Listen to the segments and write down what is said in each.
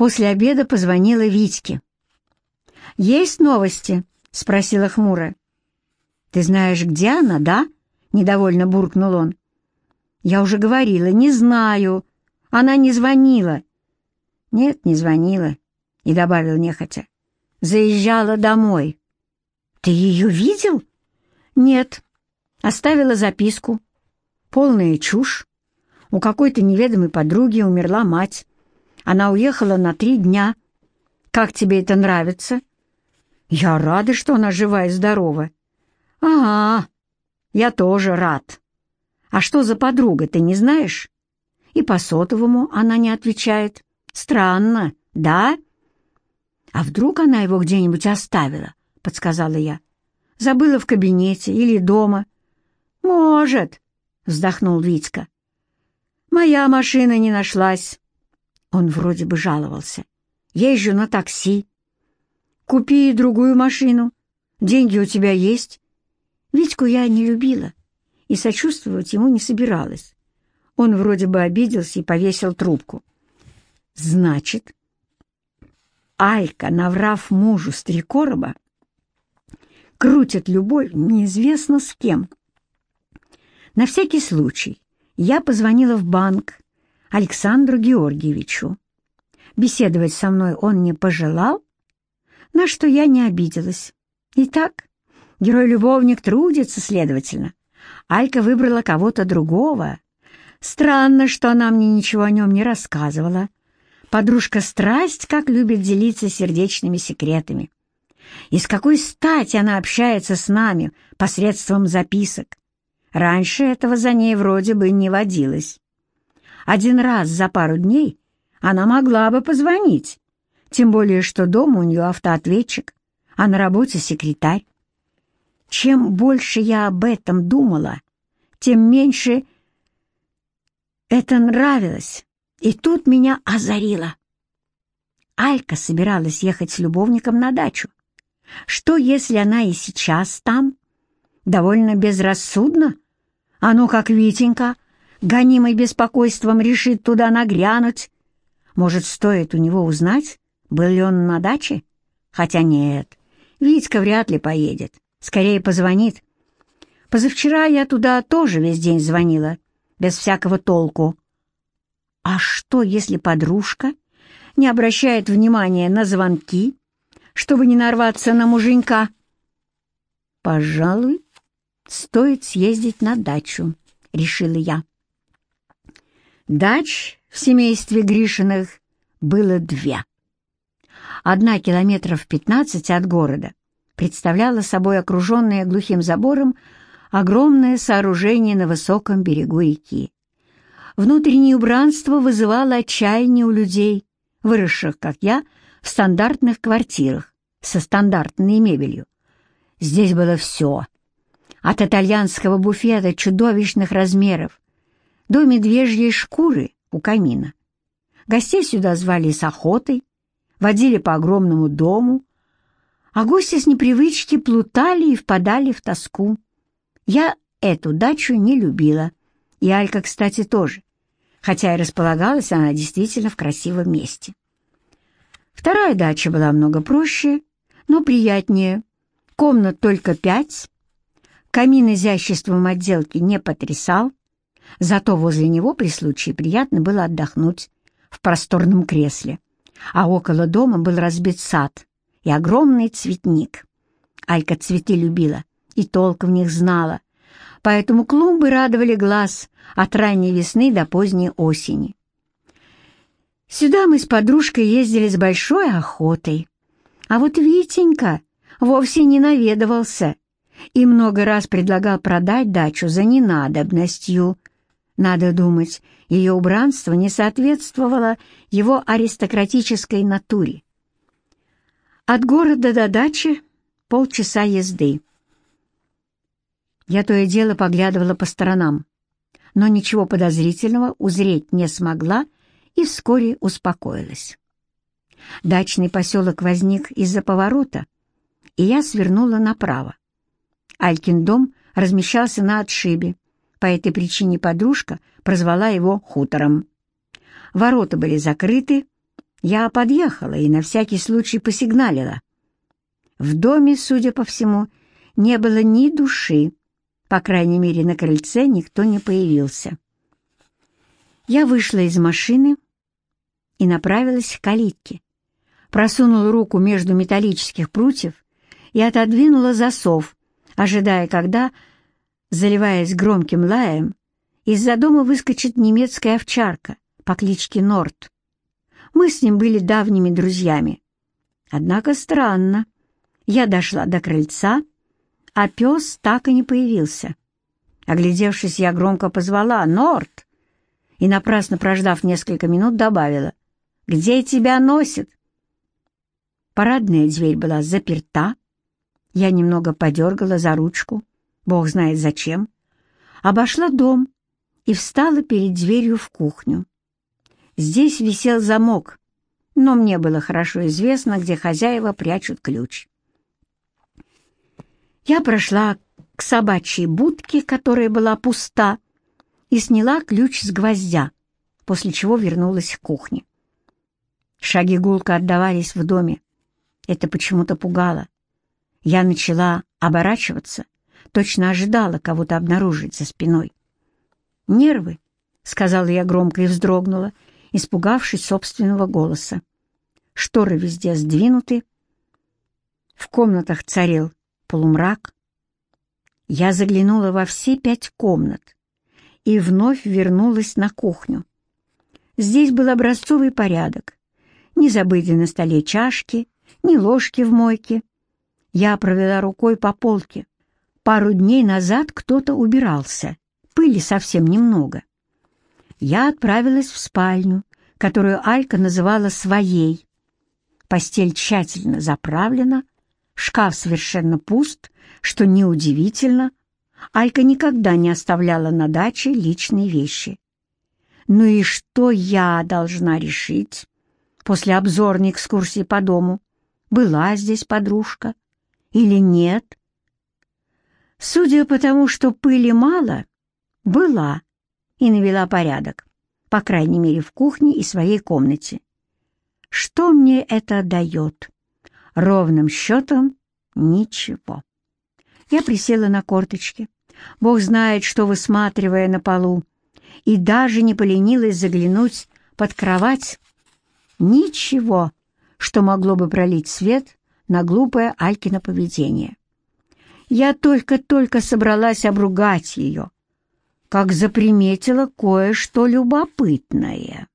После обеда позвонила Витьке. «Есть новости?» — спросила хмуро. «Ты знаешь, где она, да?» — недовольно буркнул он. «Я уже говорила, не знаю. Она не звонила». «Нет, не звонила», — и добавил нехотя. «Заезжала домой». «Ты ее видел?» «Нет». Оставила записку. Полная чушь. У какой-то неведомой подруги умерла мать. Она уехала на три дня. Как тебе это нравится?» «Я рада, что она жива и здорова». «Ага, я тоже рад. А что за подруга, ты не знаешь?» И по сотовому она не отвечает. «Странно, да?» «А вдруг она его где-нибудь оставила?» — подсказала я. «Забыла в кабинете или дома?» «Может», — вздохнул Витька. «Моя машина не нашлась». Он вроде бы жаловался. «Езжу на такси. Купи другую машину. Деньги у тебя есть. Витьку я не любила и сочувствовать ему не собиралась. Он вроде бы обиделся и повесил трубку. Значит, Алька, наврав мужу с три короба, крутит любовь неизвестно с кем. На всякий случай я позвонила в банк Александру Георгиевичу. Беседовать со мной он не пожелал, на что я не обиделась. Итак, герой-любовник трудится, следовательно. Алька выбрала кого-то другого. Странно, что она мне ничего о нем не рассказывала. Подружка страсть, как любит делиться сердечными секретами. И с какой стати она общается с нами посредством записок? Раньше этого за ней вроде бы не водилось. Один раз за пару дней она могла бы позвонить, тем более, что дома у нее автоответчик, а на работе секретарь. Чем больше я об этом думала, тем меньше это нравилось, и тут меня озарило. Алька собиралась ехать с любовником на дачу. Что, если она и сейчас там? Довольно безрассудно? А ну как Витенька, гонимый беспокойством, решит туда нагрянуть. Может, стоит у него узнать, был ли он на даче? Хотя нет, Витька вряд ли поедет. Скорее позвонит. Позавчера я туда тоже весь день звонила, без всякого толку. А что, если подружка не обращает внимания на звонки, чтобы не нарваться на муженька? Пожалуй, стоит съездить на дачу, решила я. Дач в семействе Гришиных было две одна километров пятнадцать от города, представляла собой окруженное глухим забором огромное сооружение на высоком берегу реки. Внутреннее убранство вызывало отчаяние у людей, выросших, как я, в стандартных квартирах со стандартной мебелью. Здесь было все. От итальянского буфета чудовищных размеров до медвежьей шкуры у камина. Гостей сюда звали с охотой, водили по огромному дому, а гости с непривычки плутали и впадали в тоску. Я эту дачу не любила, и Алька, кстати, тоже, хотя и располагалась она действительно в красивом месте. Вторая дача была много проще, но приятнее. Комнат только пять, камин изяществом отделки не потрясал, зато возле него при случае приятно было отдохнуть в просторном кресле а около дома был разбит сад и огромный цветник. Алька цветы любила и толк в них знала, поэтому клумбы радовали глаз от ранней весны до поздней осени. Сюда мы с подружкой ездили с большой охотой, а вот Витенька вовсе не наведывался и много раз предлагал продать дачу за ненадобностью. Надо думать, ее убранство не соответствовало его аристократической натуре. От города до дачи полчаса езды. Я то и дело поглядывала по сторонам, но ничего подозрительного узреть не смогла и вскоре успокоилась. Дачный поселок возник из-за поворота, и я свернула направо. Алькин дом размещался на отшибе, по этой причине подружка прозвала его хутором. Ворота были закрыты, Я подъехала и на всякий случай посигналила. В доме, судя по всему, не было ни души. По крайней мере, на крыльце никто не появился. Я вышла из машины и направилась к калитке. Просунула руку между металлических прутьев и отодвинула засов, ожидая, когда, заливаясь громким лаем, из-за дома выскочит немецкая овчарка по кличке Норт. Мы с ним были давними друзьями. Однако странно. Я дошла до крыльца, а пес так и не появился. Оглядевшись, я громко позвала «Норт!» и, напрасно прождав несколько минут, добавила «Где тебя носит?» Парадная дверь была заперта. Я немного подергала за ручку, бог знает зачем, обошла дом и встала перед дверью в кухню. Здесь висел замок, но мне было хорошо известно, где хозяева прячут ключ. Я прошла к собачьей будке, которая была пуста, и сняла ключ с гвоздя, после чего вернулась к кухне. Шаги гулко отдавались в доме. Это почему-то пугало. Я начала оборачиваться, точно ожидала кого-то обнаружить за спиной. «Нервы», — сказала я громко и вздрогнула, испугавшись собственного голоса. Шторы везде сдвинуты. В комнатах царил полумрак. Я заглянула во все пять комнат и вновь вернулась на кухню. Здесь был образцовый порядок. Не забыли на столе чашки, ни ложки в мойке. Я провела рукой по полке. Пару дней назад кто-то убирался. Пыли совсем немного. Я отправилась в спальню, которую Алька называла своей. Постель тщательно заправлена, Шкаф совершенно пуст, что неудивительно. Алька никогда не оставляла на даче личные вещи. Ну и что я должна решить после обзорной экскурсии по дому? Была здесь подружка или нет? Судя по тому, что пыли мало, была и навела порядок, по крайней мере в кухне и своей комнате. Что мне это дает? Ровным счетом ничего. Я присела на корточки, бог знает, что высматривая на полу, и даже не поленилась заглянуть под кровать. Ничего, что могло бы пролить свет на глупое Алькино поведение. Я только-только собралась обругать ее, как заприметила кое-что любопытное.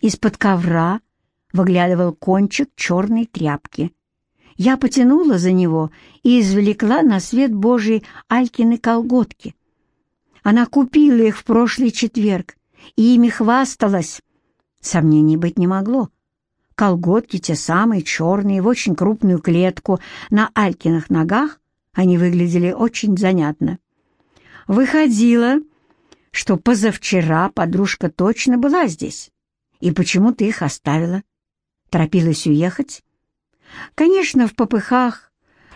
Из-под ковра выглядывал кончик черной тряпки. Я потянула за него и извлекла на свет Божий Алькины колготки. Она купила их в прошлый четверг и ими хвасталась. Сомнений быть не могло. Колготки те самые, черные, в очень крупную клетку, на Алькиных ногах, они выглядели очень занятно. Выходило, что позавчера подружка точно была здесь. И почему ты их оставила? Торопилась уехать? Конечно, в попыхах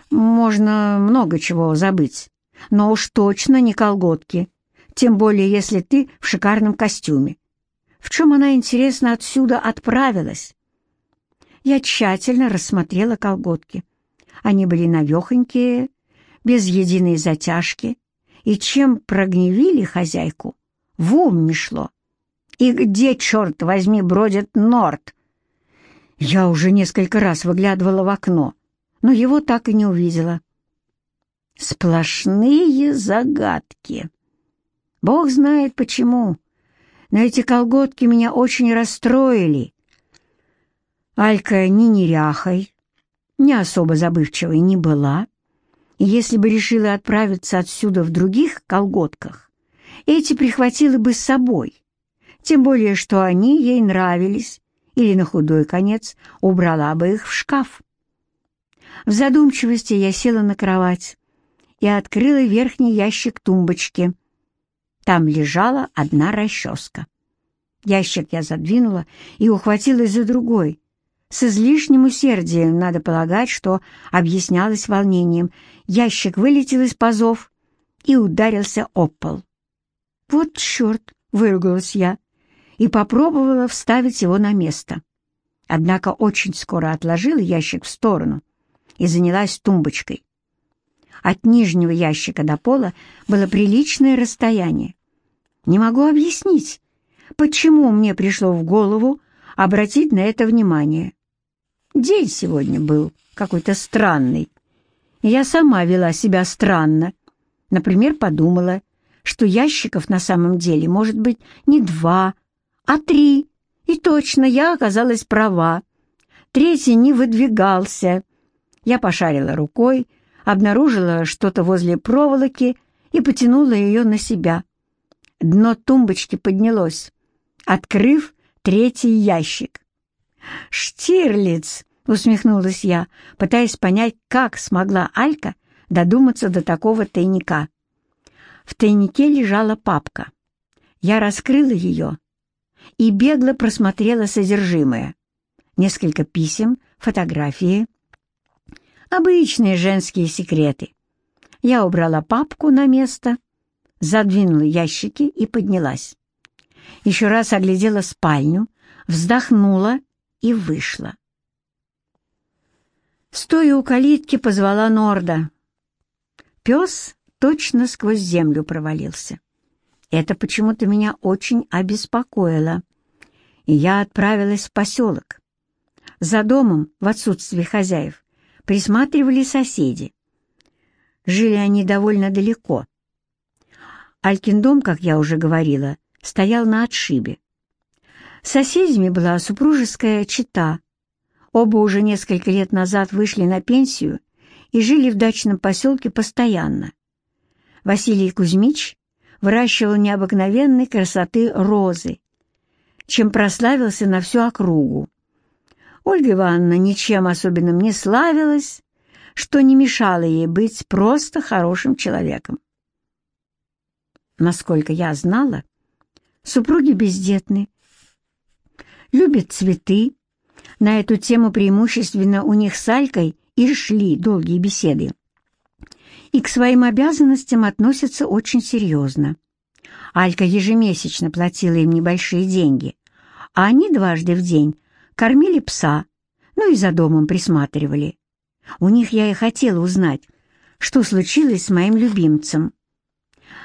можно много чего забыть, но уж точно не колготки, тем более если ты в шикарном костюме. В чем она, интересно, отсюда отправилась? Я тщательно рассмотрела колготки. Они были навехонькие, без единой затяжки, и чем прогневили хозяйку, в ум не шло. И где, черт возьми, бродит Норт? Я уже несколько раз выглядывала в окно, но его так и не увидела. Сплошные загадки. Бог знает почему, но эти колготки меня очень расстроили. Алька ни неряхой, ни особо забывчивой не была, и если бы решила отправиться отсюда в других колготках, эти прихватила бы с собой, тем более что они ей нравились, или на худой конец убрала бы их в шкаф. В задумчивости я села на кровать и открыла верхний ящик тумбочки. Там лежала одна расческа. Ящик я задвинула и ухватилась за другой. С излишним усердием, надо полагать, что объяснялось волнением. Ящик вылетел из пазов и ударился об пол. «Вот черт!» — выругалась я и попробовала вставить его на место. Однако очень скоро отложила ящик в сторону и занялась тумбочкой. От нижнего ящика до пола было приличное расстояние. Не могу объяснить, почему мне пришло в голову обратить на это внимание. День сегодня был какой-то странный. Я сама вела себя странно. Например, подумала, что ящиков на самом деле может быть не два, а три. И точно, я оказалась права. Третий не выдвигался. Я пошарила рукой, обнаружила что-то возле проволоки и потянула ее на себя. Дно тумбочки поднялось, открыв третий ящик. «Штирлиц!» — усмехнулась я, пытаясь понять, как смогла Алька додуматься до такого тайника. В тайнике лежала папка. Я раскрыла ее и бегло просмотрела содержимое. Несколько писем, фотографии, Обычные женские секреты. Я убрала папку на место, задвинула ящики и поднялась. Еще раз оглядела спальню, вздохнула и вышла. Стоя у калитки, позвала Норда. Пес точно сквозь землю провалился. Это почему-то меня очень обеспокоило, и я отправилась в поселок. За домом, в отсутствие хозяев, присматривали соседи. Жили они довольно далеко. Алькин дом, как я уже говорила, стоял на отшибе. Соседями была супружеская чета. Оба уже несколько лет назад вышли на пенсию и жили в дачном поселке постоянно. Василий Кузьмич выращивал необыкновенной красоты розы, чем прославился на всю округу. Ольга Ивановна ничем особенным не славилась, что не мешало ей быть просто хорошим человеком. Насколько я знала, супруги бездетны, любят цветы. На эту тему преимущественно у них с Алькой и шли долгие беседы. И к своим обязанностям относятся очень серьезно. Алька ежемесячно платила им небольшие деньги, а они дважды в день кормили пса, ну и за домом присматривали. У них я и хотела узнать, что случилось с моим любимцем.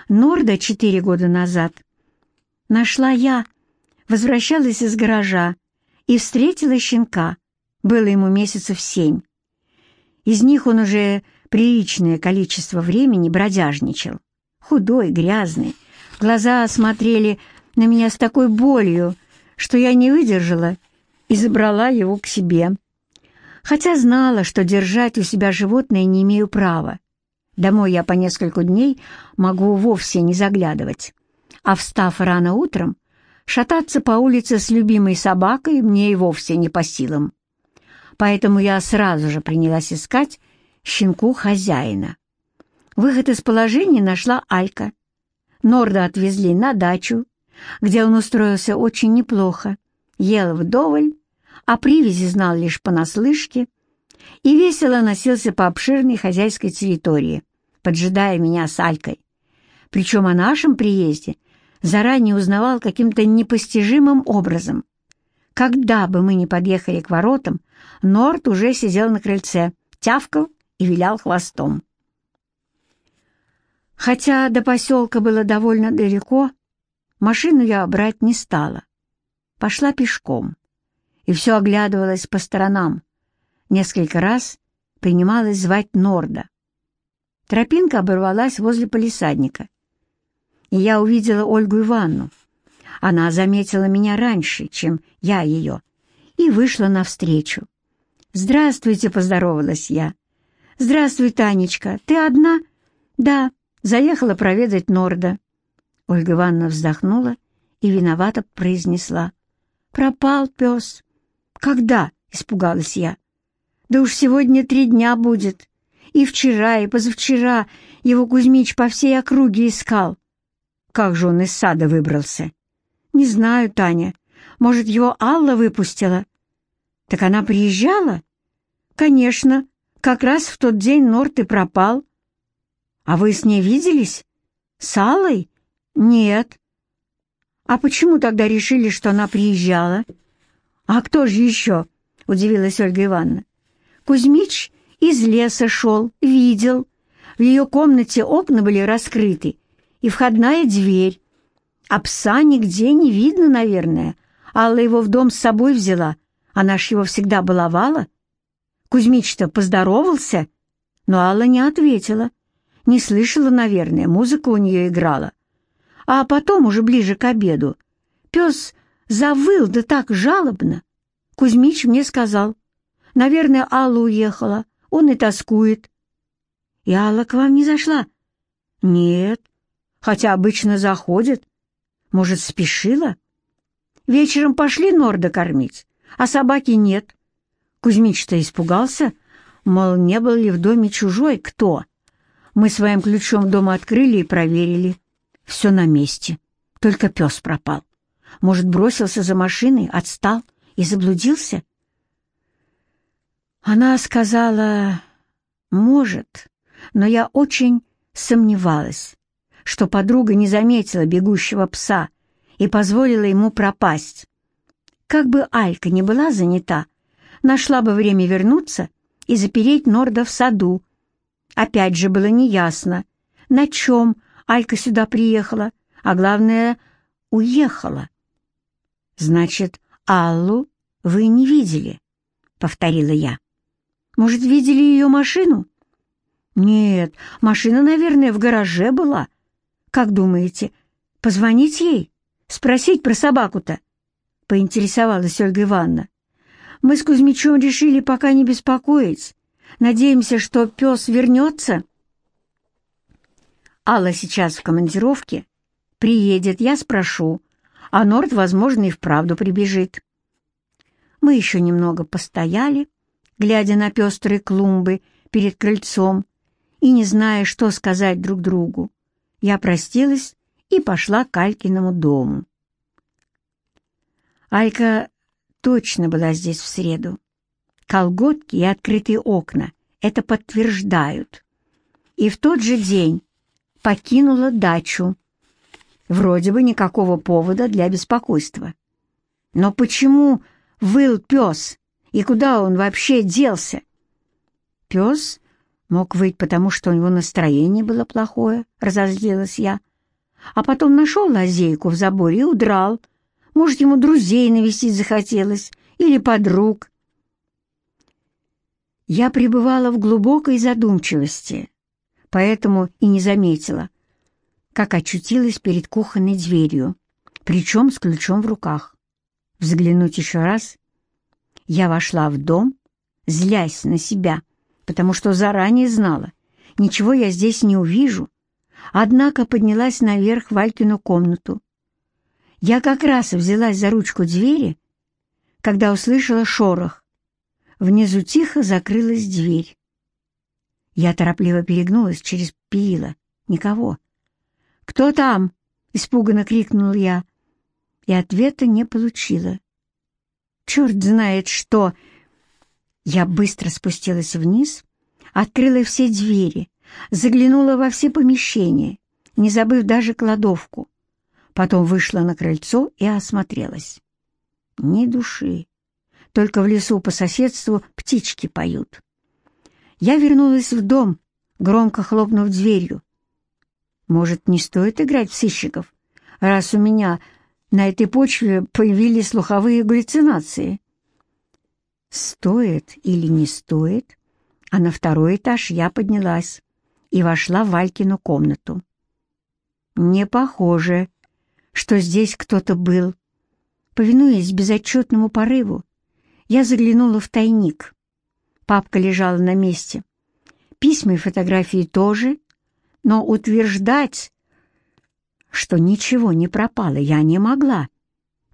Норда четыре года назад нашла я, возвращалась из гаража и встретила щенка. Было ему месяцев семь. Из них он уже приличное количество времени бродяжничал. Худой, грязный. Глаза смотрели на меня с такой болью, что я не выдержала и забрала его к себе. Хотя знала, что держать у себя животное не имею права. Домой я по несколько дней могу вовсе не заглядывать. А встав рано утром, шататься по улице с любимой собакой мне и вовсе не по силам. Поэтому я сразу же принялась искать щенку хозяина. Выход из положения нашла Алька. Норда отвезли на дачу, где он устроился очень неплохо, ел вдоволь о привязи знал лишь понаслышке и весело носился по обширной хозяйской территории, поджидая меня с Алькой. Причем о нашем приезде заранее узнавал каким-то непостижимым образом. Когда бы мы ни подъехали к воротам, Норт уже сидел на крыльце, тявкал и вилял хвостом. Хотя до поселка было довольно далеко, машину я брать не стала. Пошла пешком и все оглядывалась по сторонам. Несколько раз принималась звать Норда. Тропинка оборвалась возле полисадника, и я увидела Ольгу Ивановну. Она заметила меня раньше, чем я ее, и вышла навстречу. «Здравствуйте», — поздоровалась я. «Здравствуй, Танечка, ты одна?» «Да, заехала проведать Норда». Ольга Ивановна вздохнула и виновато произнесла. «Пропал пес. «Когда?» — испугалась я. «Да уж сегодня три дня будет. И вчера, и позавчера его Кузьмич по всей округе искал. Как же он из сада выбрался?» «Не знаю, Таня. Может, его Алла выпустила?» «Так она приезжала?» «Конечно. Как раз в тот день Норт и пропал». «А вы с ней виделись? С Аллой?» «Нет». «А почему тогда решили, что она приезжала?» «А кто же еще?» — удивилась Ольга Ивановна. «Кузьмич из леса шел, видел. В ее комнате окна были раскрыты, и входная дверь. А пса нигде не видно, наверное. Алла его в дом с собой взяла. Она ж его всегда баловала. Кузьмич-то поздоровался, но Алла не ответила. Не слышала, наверное, музыка у нее играла. А потом, уже ближе к обеду, пес завыл, да так жалобно. Кузьмич мне сказал, наверное, Алла уехала, он и тоскует. И Алла к вам не зашла? Нет, хотя обычно заходит. Может, спешила? Вечером пошли Норда кормить, а собаки нет. Кузьмич-то испугался, мол, не был ли в доме чужой кто. Мы своим ключом дома открыли и проверили. Все на месте. Только пес пропал. Может, бросился за машиной, отстал и заблудился? Она сказала, может, но я очень сомневалась, что подруга не заметила бегущего пса и позволила ему пропасть. Как бы Алька не была занята, нашла бы время вернуться и запереть Норда в саду. Опять же было неясно, на чем Алька сюда приехала, а главное, уехала. «Значит, Аллу вы не видели?» — повторила я. «Может, видели ее машину?» «Нет, машина, наверное, в гараже была. Как думаете, позвонить ей? Спросить про собаку-то?» — поинтересовалась Ольга Ивановна. «Мы с Кузьмичом решили пока не беспокоить. Надеемся, что пес вернется?» Алла сейчас в командировке. Приедет, я спрошу, а Норд, возможно, и вправду прибежит. Мы еще немного постояли, глядя на пестрые клумбы перед крыльцом и не зная, что сказать друг другу. Я простилась и пошла к Алькиному дому. Алька точно была здесь в среду. Колготки и открытые окна это подтверждают. И в тот же день покинула дачу. Вроде бы никакого повода для беспокойства. Но почему выл пес, и куда он вообще делся? Пес мог выть, потому что у него настроение было плохое, разозлилась я. А потом нашел лазейку в заборе и удрал. Может, ему друзей навестить захотелось или подруг. Я пребывала в глубокой задумчивости, поэтому и не заметила, как очутилась перед кухонной дверью, причем с ключом в руках. Взглянуть еще раз. Я вошла в дом, злясь на себя, потому что заранее знала, ничего я здесь не увижу, однако поднялась наверх в Алькину комнату. Я как раз взялась за ручку двери, когда услышала шорох. Внизу тихо закрылась дверь. Я торопливо перегнулась через перила. Никого. «Кто там?» — испуганно крикнул я. И ответа не получила. «Черт знает что!» Я быстро спустилась вниз, открыла все двери, заглянула во все помещения, не забыв даже кладовку. Потом вышла на крыльцо и осмотрелась. Ни души. Только в лесу по соседству птички поют. Я вернулась в дом, громко хлопнув дверью. Может, не стоит играть в сыщиков, раз у меня на этой почве появились слуховые галлюцинации? Стоит или не стоит, а на второй этаж я поднялась и вошла в Валькину комнату. Не похоже, что здесь кто-то был. Повинуясь безотчетному порыву, я заглянула в тайник. Папка лежала на месте. Письма и фотографии тоже, но утверждать, что ничего не пропало, я не могла.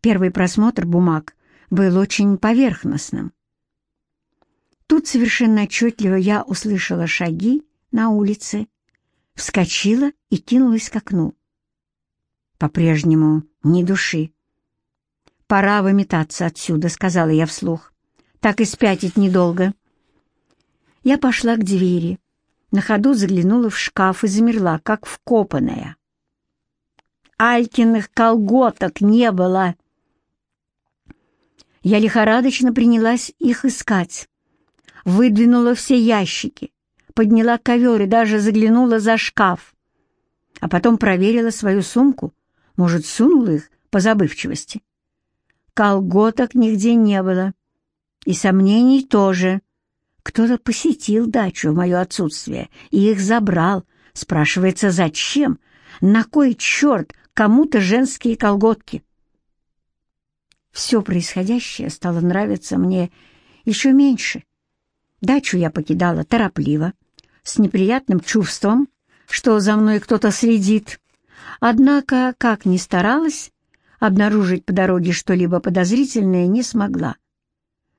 Первый просмотр бумаг был очень поверхностным. Тут совершенно отчетливо я услышала шаги на улице, вскочила и кинулась к окну. По-прежнему ни души. «Пора выметаться отсюда», — сказала я вслух. «Так и спятить недолго». Я пошла к двери, на ходу заглянула в шкаф и замерла, как вкопанная. Алькиных колготок не было. Я лихорадочно принялась их искать. Выдвинула все ящики, подняла ковер и даже заглянула за шкаф. А потом проверила свою сумку, может, сунула их по забывчивости. Колготок нигде не было. И сомнений тоже. Кто-то посетил дачу в мое отсутствие и их забрал. Спрашивается, зачем? На кой черт кому-то женские колготки? Все происходящее стало нравиться мне еще меньше. Дачу я покидала торопливо, с неприятным чувством, что за мной кто-то следит. Однако, как ни старалась, обнаружить по дороге что-либо подозрительное не смогла.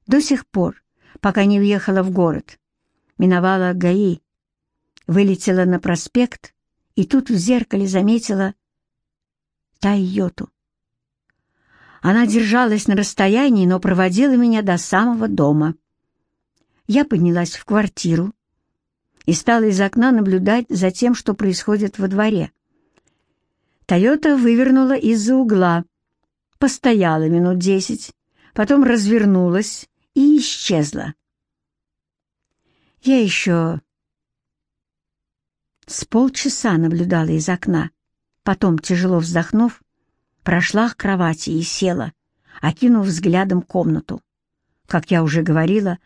До сих пор, пока не въехала в город, миновала ГАИ, вылетела на проспект и тут в зеркале заметила Тайоту. Она держалась на расстоянии, но проводила меня до самого дома. Я поднялась в квартиру и стала из окна наблюдать за тем, что происходит во дворе. Тойота вывернула из-за угла, постояла минут десять, потом развернулась и исчезла. Я еще с полчаса наблюдала из окна, потом, тяжело вздохнув, прошла к кровати и села, окинув взглядом комнату. Как я уже говорила,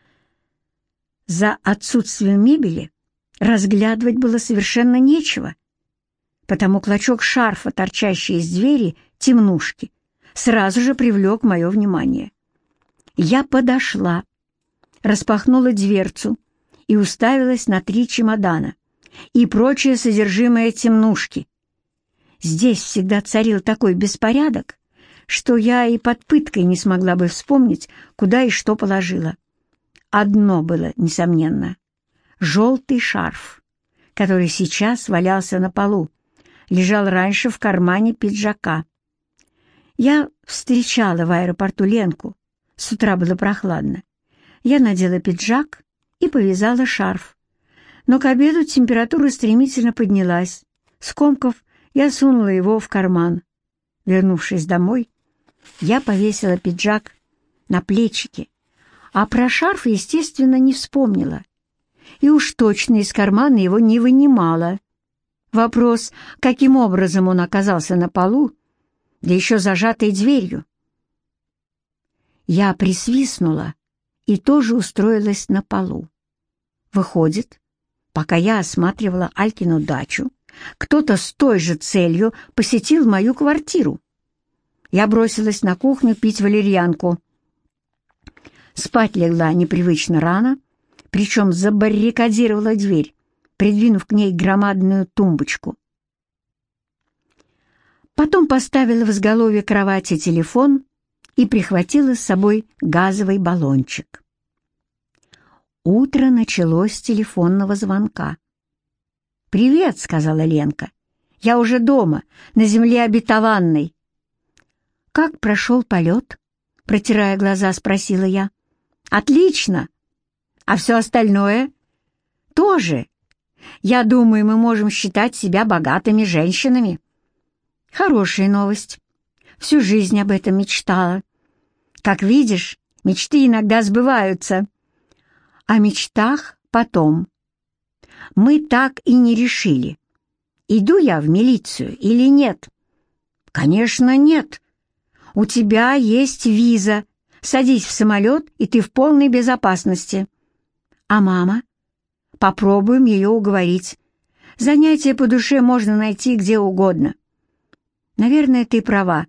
за отсутствием мебели разглядывать было совершенно нечего потому клочок шарфа, торчащий из двери темнушки, сразу же привлек мое внимание. Я подошла, распахнула дверцу и уставилась на три чемодана и прочее содержимое темнушки. Здесь всегда царил такой беспорядок, что я и под пыткой не смогла бы вспомнить, куда и что положила. Одно было, несомненно, желтый шарф, который сейчас валялся на полу, лежал раньше в кармане пиджака. Я встречала в аэропорту Ленку. С утра было прохладно. Я надела пиджак и повязала шарф. Но к обеду температура стремительно поднялась. Скомков, я сунула его в карман. Вернувшись домой, я повесила пиджак на плечики, а про шарф, естественно, не вспомнила. И уж точно из кармана его не вынимала. Вопрос, каким образом он оказался на полу, да еще зажатой дверью. Я присвистнула и тоже устроилась на полу. Выходит, пока я осматривала Алькину дачу, кто-то с той же целью посетил мою квартиру. Я бросилась на кухню пить валерьянку. Спать легла непривычно рано, причем забаррикадировала дверь, придвинув к ней громадную тумбочку. Потом поставила в изголовье кровати телефон и прихватила с собой газовый баллончик. Утро началось с телефонного звонка. «Привет», — сказала Ленка. «Я уже дома, на земле обетованной». «Как прошел полет?» — протирая глаза, спросила я. «Отлично! А все остальное?» «Тоже. Я думаю, мы можем считать себя богатыми женщинами. Хорошая новость. Всю жизнь об этом мечтала. Как видишь, мечты иногда сбываются. О мечтах потом. Мы так и не решили, иду я в милицию или нет. Конечно, нет. У тебя есть виза. Садись в самолет, и ты в полной безопасности. А мама? Попробуем ее уговорить. Занятия по душе можно найти где угодно. Наверное, ты права.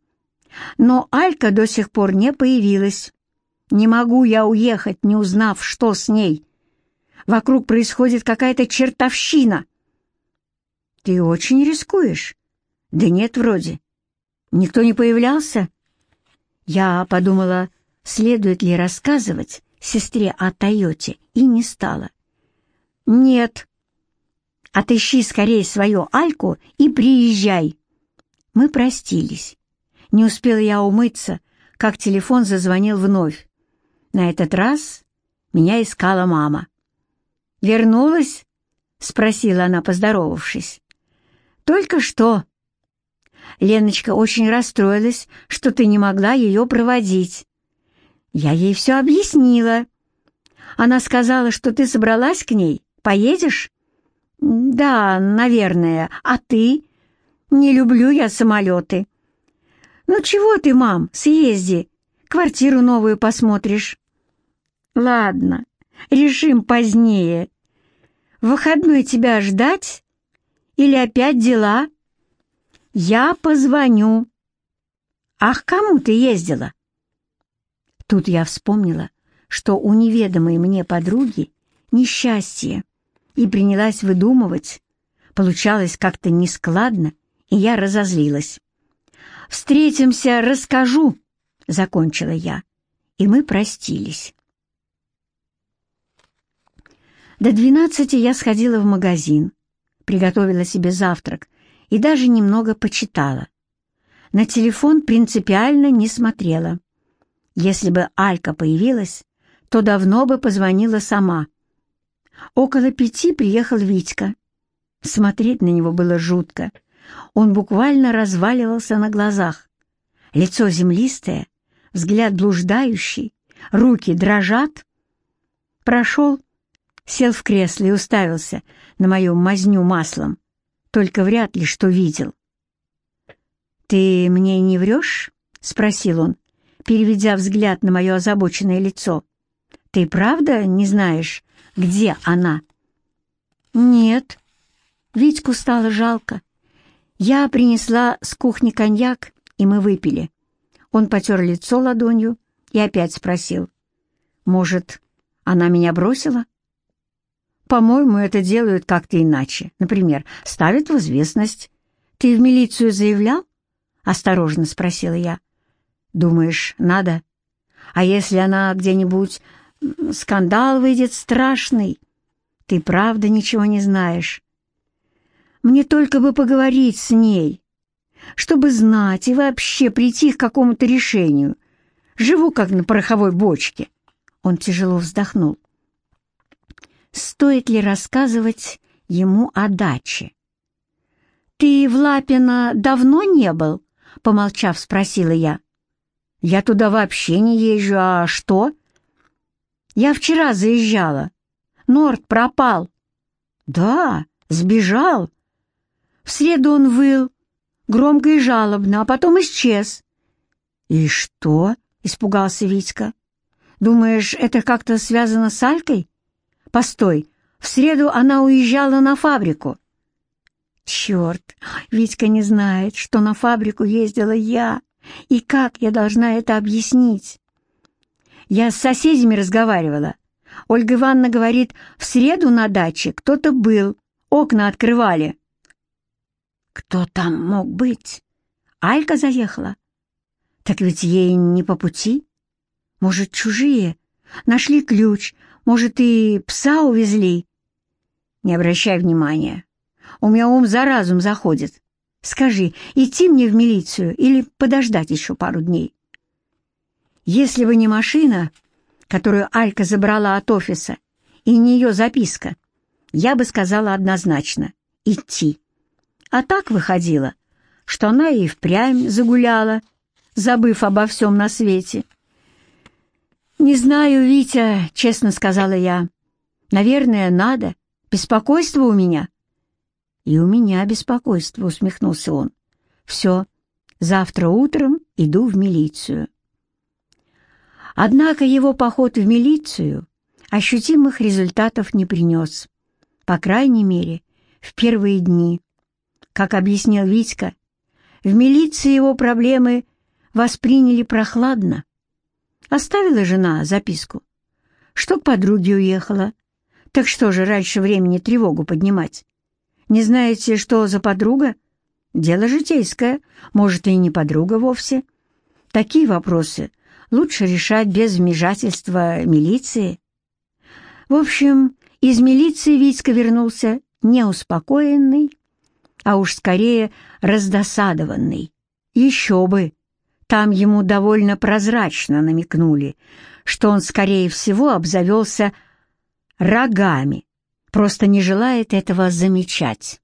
Но Алька до сих пор не появилась. Не могу я уехать, не узнав, что с ней. Вокруг происходит какая-то чертовщина. Ты очень рискуешь. Да нет, вроде. Никто не появлялся? Я подумала, следует ли рассказывать сестре о Тойоте, и не стала. «Нет. Отыщи скорее свою Альку и приезжай». Мы простились. Не успела я умыться, как телефон зазвонил вновь. На этот раз меня искала мама. «Вернулась?» — спросила она, поздоровавшись. «Только что. Леночка очень расстроилась, что ты не могла ее проводить. Я ей все объяснила. Она сказала, что ты собралась к ней. Поедешь? Да, наверное. А ты? Не люблю я самолеты. Ну чего ты, мам, съезди. Квартиру новую посмотришь. Ладно, решим позднее. В выходной тебя ждать? Или опять дела? Я позвоню. Ах, кому ты ездила? Тут я вспомнила, что у неведомой мне подруги несчастье, и принялась выдумывать. Получалось как-то нескладно, и я разозлилась. «Встретимся, расскажу», — закончила я, и мы простились. До двенадцати я сходила в магазин, приготовила себе завтрак и даже немного почитала. На телефон принципиально не смотрела. Если бы Алька появилась, то давно бы позвонила сама. Около пяти приехал Витька. Смотреть на него было жутко. Он буквально разваливался на глазах. Лицо землистое, взгляд блуждающий, руки дрожат. Прошел, сел в кресло и уставился на мою мазню маслом, только вряд ли что видел. «Ты мне не врешь?» — спросил он, переведя взгляд на мое озабоченное лицо. «Ты правда не знаешь, где она?» «Нет». Витьку стало жалко. Я принесла с кухни коньяк, и мы выпили. Он потер лицо ладонью и опять спросил. «Может, она меня бросила?» «По-моему, это делают как-то иначе. Например, ставят в известность. Ты в милицию заявлял?» — осторожно спросила я. Думаешь, надо? А если она где-нибудь... Скандал выйдет страшный. Ты правда ничего не знаешь. Мне только бы поговорить с ней, чтобы знать и вообще прийти к какому-то решению. Живу как на пороховой бочке. Он тяжело вздохнул. Стоит ли рассказывать ему о даче? «Ты в Лапино давно не был?» — помолчав, спросила я. Я туда вообще не езжу, а что? Я вчера заезжала. Норд пропал. Да, сбежал. В среду он выл, громко и жалобно, а потом исчез. И что? Испугался Витька. Думаешь, это как-то связано с Алькой? Постой, в среду она уезжала на фабрику. Черт, Витька не знает, что на фабрику ездила я. И как я должна это объяснить? Я с соседями разговаривала. Ольга Ивановна говорит, в среду на даче кто-то был, окна открывали. Кто там мог быть? Алька заехала? Так ведь ей не по пути. Может, чужие? Нашли ключ, может, и пса увезли? Не обращай внимания. У меня ум за разум заходит. Скажи, идти мне в милицию или подождать еще пару дней? Если бы не машина, которую Алька забрала от офиса, и не ее записка, я бы сказала однозначно — идти. А так выходило, что она и впрямь загуляла, забыв обо всем на свете. «Не знаю, Витя», — честно сказала я. «Наверное, надо. Беспокойство у меня». «И у меня беспокойство», — усмехнулся он. «Все, завтра утром иду в милицию». Однако его поход в милицию ощутимых результатов не принес. По крайней мере, в первые дни. Как объяснил Витька, в милиции его проблемы восприняли прохладно. Оставила жена записку, что к подруге уехала. Так что же раньше времени тревогу поднимать? Не знаете, что за подруга? Дело житейское, может, и не подруга вовсе. Такие вопросы лучше решать без вмешательства милиции. В общем, из милиции Витька вернулся неуспокоенный, а уж скорее раздосадованный. Еще бы! Там ему довольно прозрачно намекнули, что он, скорее всего, обзавелся рогами, просто не желает этого замечать.